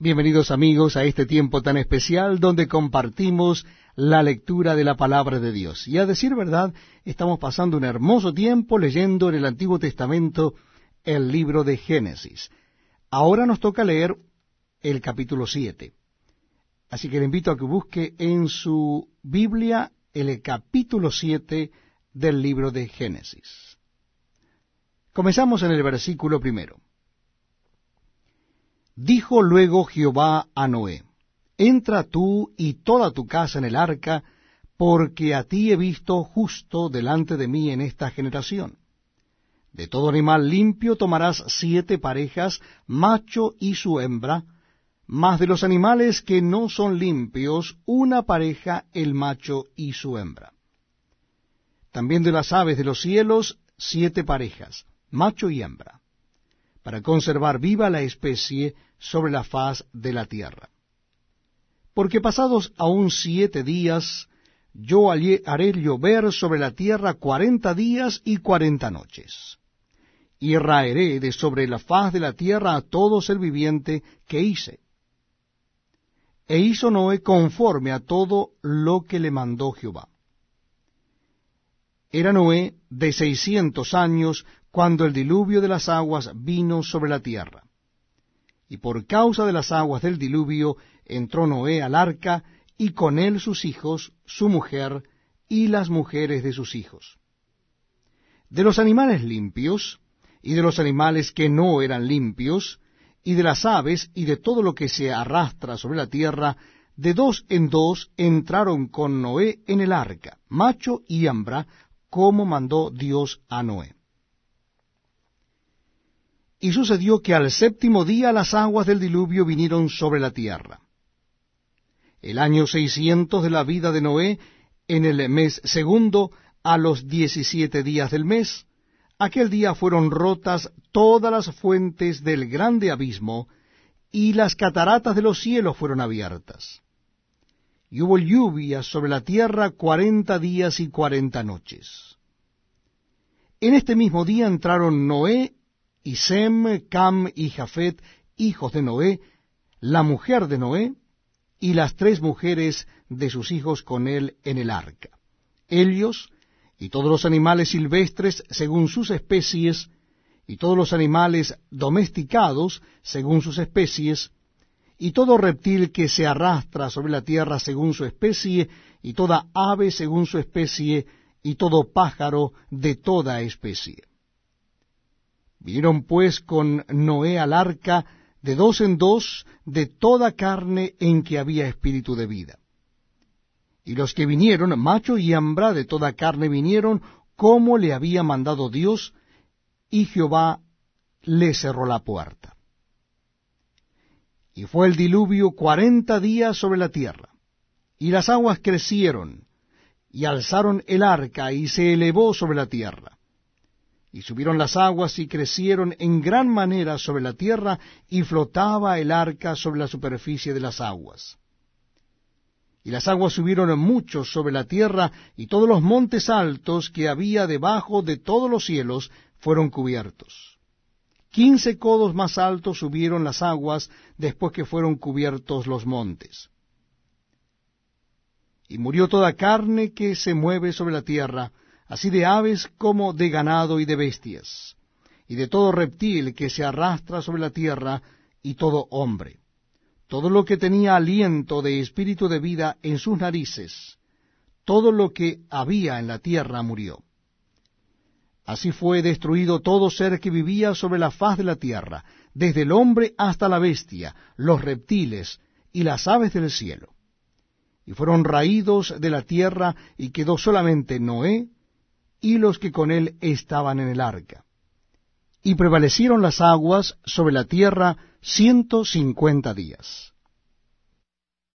Bienvenidos amigos a este tiempo tan especial donde compartimos la lectura de la palabra de Dios. Y a decir verdad, estamos pasando un hermoso tiempo leyendo en el Antiguo Testamento el libro de Génesis. Ahora nos toca leer el capítulo 7. Así que le invito a que busque en su Biblia el capítulo 7 del libro de Génesis. Comenzamos en el versículo primero. Dijo luego Jehová a Noé, Entra tú y toda tu casa en el arca, porque a ti he visto justo delante de mí en esta generación. De todo animal limpio tomarás siete parejas, macho y su hembra, mas de los animales que no son limpios, una pareja el macho y su hembra. También de las aves de los cielos, siete parejas, macho y hembra para conservar viva la especie sobre la faz de la tierra. Porque pasados aún siete días, yo haré llover sobre la tierra cuarenta días y cuarenta noches. Y raeré de sobre la faz de la tierra a todo ser viviente que hice. E hizo Noé conforme a todo lo que le mandó Jehová. Era Noé de seiscientos años cuando el diluvio de las aguas vino sobre la tierra. Y por causa de las aguas del diluvio entró Noé al arca, y con él sus hijos, su mujer, y las mujeres de sus hijos. De los animales limpios, y de los animales que no eran limpios, y de las aves, y de todo lo que se arrastra sobre la tierra, de dos en dos entraron con Noé en el arca, macho y hembra, como mandó Dios a Noé. Y sucedió que al séptimo día las aguas del diluvio vinieron sobre la tierra. El año seiscientos de la vida de Noé, en el mes segundo, a los diecisiete días del mes, aquel día fueron rotas todas las fuentes del grande abismo, y las cataratas de los cielos fueron abiertas. Y hubo lluvia sobre la tierra cuarenta días y cuarenta noches. En este mismo día entraron Noé y Sem, Cam y Jafet, hijos de Noé, la mujer de Noé, y las tres mujeres de sus hijos con él en el arca. Ellos, y todos los animales silvestres según sus especies, y todos los animales domesticados según sus especies, y todo reptil que se arrastra sobre la tierra según su especie, y toda ave según su especie, y todo pájaro de toda especie. Vinieron pues con Noé al arca de dos en dos de toda carne en que había espíritu de vida. Y los que vinieron, macho y hembra de toda carne vinieron, como le había mandado Dios, y Jehová le cerró la puerta. Y fue el diluvio cuarenta días sobre la tierra, y las aguas crecieron, y alzaron el arca, y se elevó sobre la tierra y subieron las aguas y crecieron en gran manera sobre la tierra, y flotaba el arca sobre la superficie de las aguas. Y las aguas subieron mucho sobre la tierra, y todos los montes altos que había debajo de todos los cielos fueron cubiertos. Quince codos más altos subieron las aguas después que fueron cubiertos los montes. Y murió toda carne que se mueve sobre la tierra, así de aves como de ganado y de bestias, y de todo reptil que se arrastra sobre la tierra, y todo hombre. Todo lo que tenía aliento de espíritu de vida en sus narices, todo lo que había en la tierra murió. Así fue destruido todo ser que vivía sobre la faz de la tierra, desde el hombre hasta la bestia, los reptiles y las aves del cielo. Y fueron raídos de la tierra, y quedó solamente Noé, y los que con él estaban en el arca. Y prevalecieron las aguas sobre la tierra ciento cincuenta días.